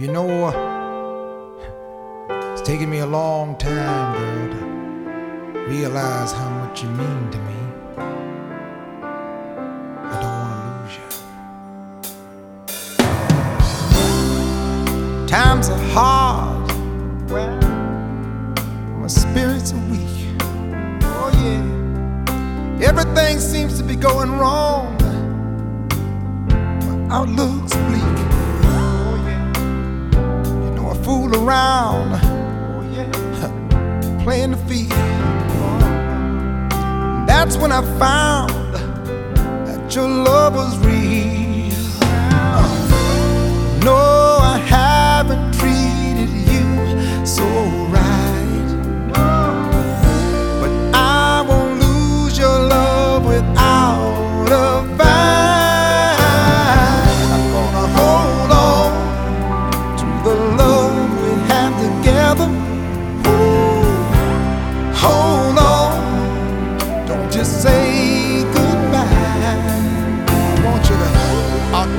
You know, uh, it's taken me a long time, girl, to realize how much you mean to me. I don't want to lose you. Times are hard, well, my spirits are weak. Oh, yeah. Everything seems to be going wrong. My outlook's bleak. Around. Oh, yeah. Playing the field. That's when I found that your love was real.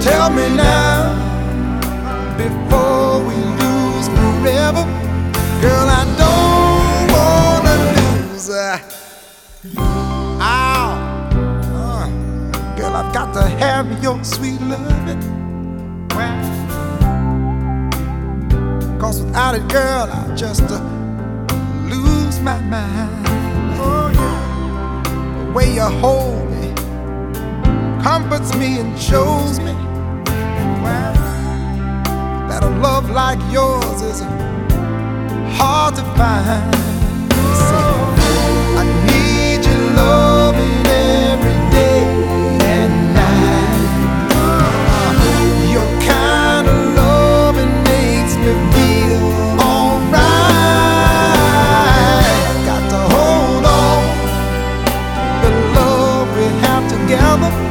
Tell me now before we lose forever. Girl, I don't wanna lose. Ow, uh, girl, I've got to have your sweet loving. Cause without it, girl, I just uh, lose my mind. Oh, yeah. The way you hold comforts me and shows me well, that a love like yours is hard to find. See, I need your loving every day and night. Your kind of loving makes me feel alright. Got to hold on the love we have together.